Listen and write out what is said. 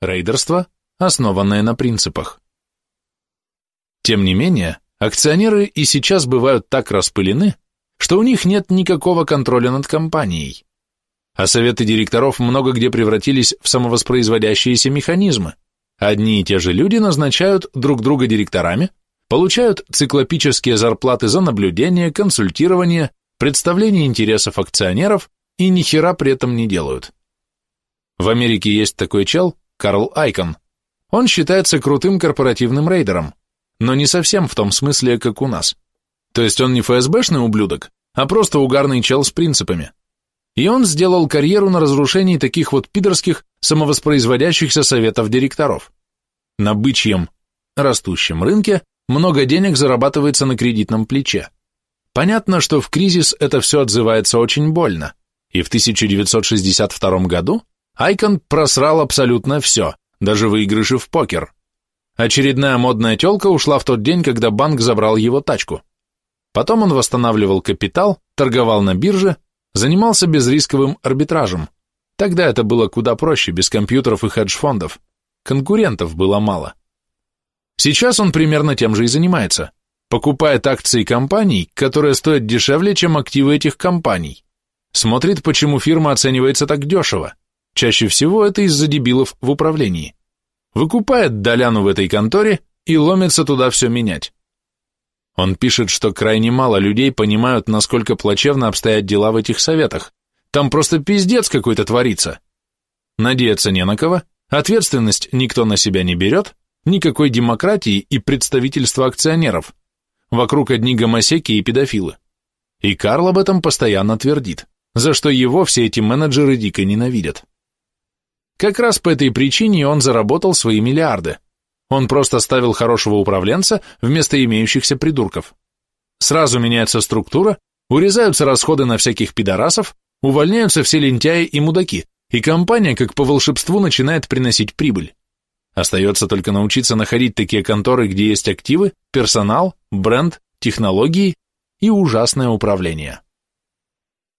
рейдерство, основанное на принципах. Тем не менее, акционеры и сейчас бывают так распылены, что у них нет никакого контроля над компанией. А советы директоров много где превратились в самовоспроизводящиеся механизмы. Одни и те же люди назначают друг друга директорами, получают циклопические зарплаты за наблюдение, консультирование, представление интересов акционеров и ни хера при этом не делают. В Америке есть такой чел, Карл Айкон. Он считается крутым корпоративным рейдером, но не совсем в том смысле, как у нас. То есть он не ФСБшный ублюдок, а просто угарный чел с принципами. И он сделал карьеру на разрушении таких вот пидорских самовоспроизводящихся советов директоров. На бычьем, растущем рынке много денег зарабатывается на кредитном плече. Понятно, что в кризис это все отзывается очень больно, и в 1962 году Айкон просрал абсолютно все, даже выигрыши в покер. Очередная модная телка ушла в тот день, когда банк забрал его тачку. Потом он восстанавливал капитал, торговал на бирже, занимался безрисковым арбитражем. Тогда это было куда проще, без компьютеров и хедж-фондов. Конкурентов было мало. Сейчас он примерно тем же и занимается. Покупает акции компаний, которые стоят дешевле, чем активы этих компаний. Смотрит, почему фирма оценивается так дешево. Чаще всего это из-за дебилов в управлении. Выкупает доляну в этой конторе и ломится туда все менять. Он пишет, что крайне мало людей понимают, насколько плачевно обстоят дела в этих советах. Там просто пиздец какой-то творится. Надеяться не на кого, ответственность никто на себя не берет, никакой демократии и представительства акционеров. Вокруг одни гомосеки и педофилы. И Карл об этом постоянно твердит, за что его все эти менеджеры дико ненавидят. Как раз по этой причине он заработал свои миллиарды. Он просто ставил хорошего управленца вместо имеющихся придурков. Сразу меняется структура, урезаются расходы на всяких пидорасов, увольняются все лентяи и мудаки, и компания, как по волшебству, начинает приносить прибыль. Остается только научиться находить такие конторы, где есть активы, персонал, бренд, технологии и ужасное управление.